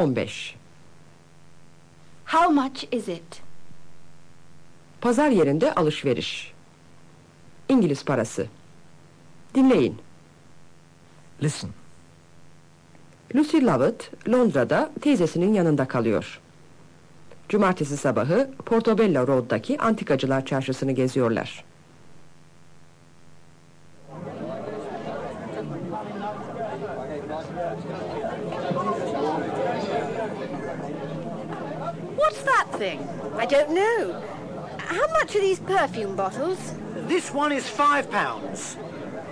15. How much is it? Pazar yerinde alışveriş. İngiliz parası. Dinleyin. Listen. Lucy Lovett Londra'da teyzesinin yanında kalıyor. Cumartesi sabahı Portobello Road'daki antikacılar çarşısını geziyorlar. Thing? I don't know. How much are these perfume bottles? This one is five pounds.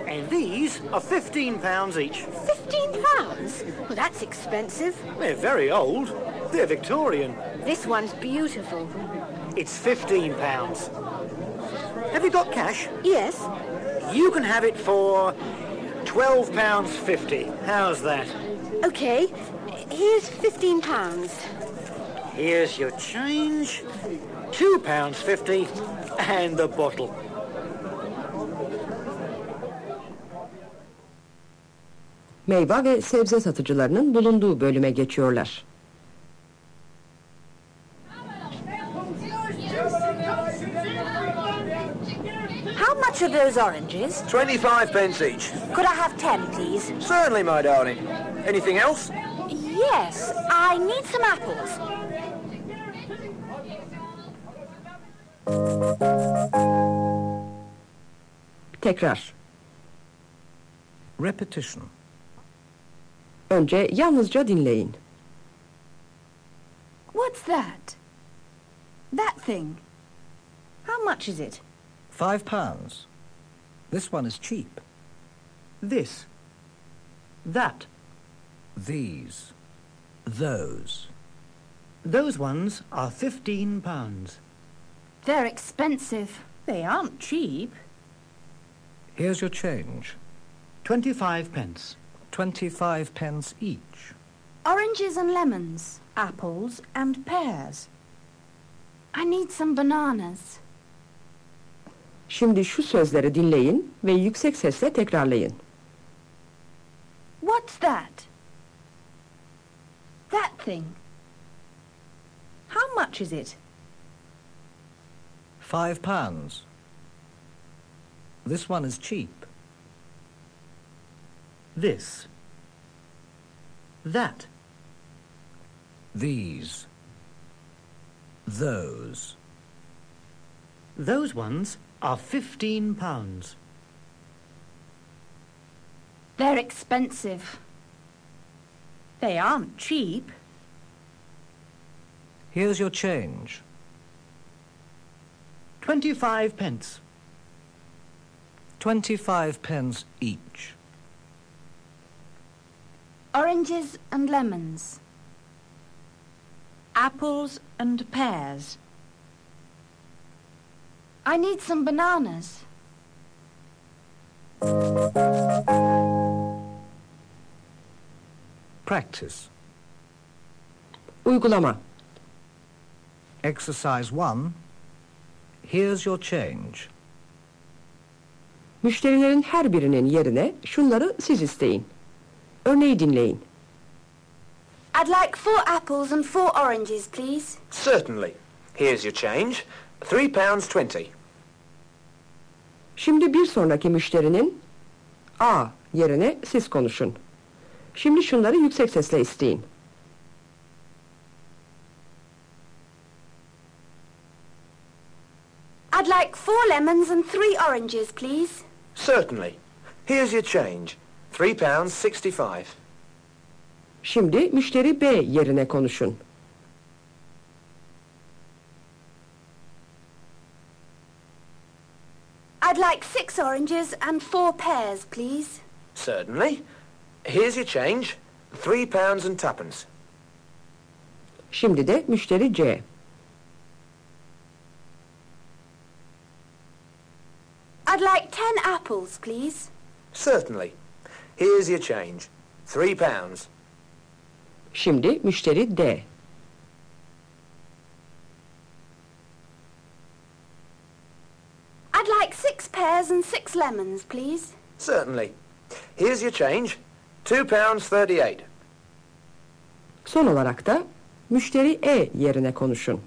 And these are fifteen pounds each. Fifteen pounds? Well, that's expensive. They're very old. They're Victorian. This one's beautiful. It's fifteen pounds. Have you got cash? Yes. You can have it for twelve pounds fifty. How's that? Okay. Here's fifteen pounds. Here's your change. Two pounds fifty and the bottle. Meyve ve sebze satıcılarının bulunduğu bölüme geçiyorlar. How much are those oranges? 25 pence each. Could I have ten, please? Certainly, my darling. Anything else? Yes. I need some apples. Tekrar. Repetition. Önce yalnızca dinleyin. What's that? That thing. How much is it? Five pounds. This one is cheap. This. That. These. Those. Those ones are fifteen pounds. They're expensive. They aren't cheap. Here's your change. Twenty-five pence. Twenty-five pence each. Oranges and lemons, apples and pears. I need some bananas. Şimdi şu sözleri dinleyin ve yüksek sesle tekrarlayın. What's that? That thing. Much is it? Five pounds. This one is cheap. This. That. These. Those. Those ones are fifteen pounds. They're expensive. They aren't cheap. Here's your change. Twenty-five pence. Twenty-five pence each. Oranges and lemons. Apples and pears. I need some bananas. Practice. Uygulama. Exercise 1. Here's your change. Müşterilerin her birinin yerine şunları siz isteyin. Örneği dinleyin. I'd like four apples and four oranges, please. Certainly. Here's your change. Three pounds twenty. Şimdi bir sonraki müşterinin A yerine siz konuşun. Şimdi şunları yüksek sesle isteyin. I'd like four lemons and three oranges, please. Certainly. Here's your change. Three pounds sixty-five. Şimdi müşteri B yerine konuşun. I'd like six oranges and four pears, please. Certainly. Here's your change. Three pounds and twopence. Şimdi de müşteri C. I'd like ten apples, please. Certainly. Here's your change. Three pounds. Şimdi müşteri D. I'd like six pears and six lemons, please. Certainly. Here's your change. Two pounds thirty-eight. Son olarak da müşteri E yerine konuşun.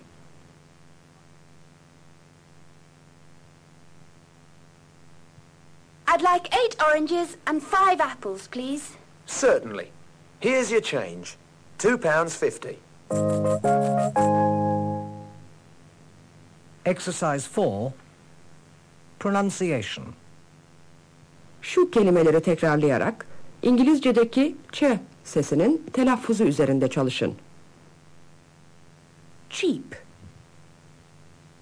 I'd like eight oranges and five apples, please. Certainly. Here's your change. Two pounds fifty. Exercise 4. Pronunciation. Şu kelimeleri tekrarlayarak İngilizce'deki ç sesinin telaffuzu üzerinde çalışın. Cheap.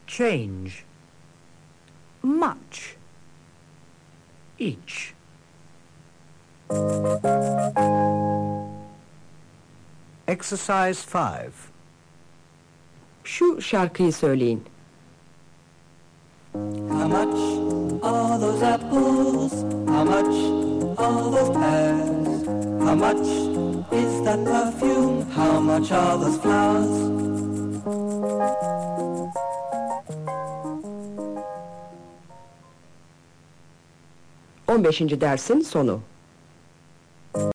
Change. Much. Each. Exercise 5. Şu şarkıyı söyleyin. How much are those apples? How much are those pears? How much is that perfume? How much are those flowers? On beşinci dersin sonu.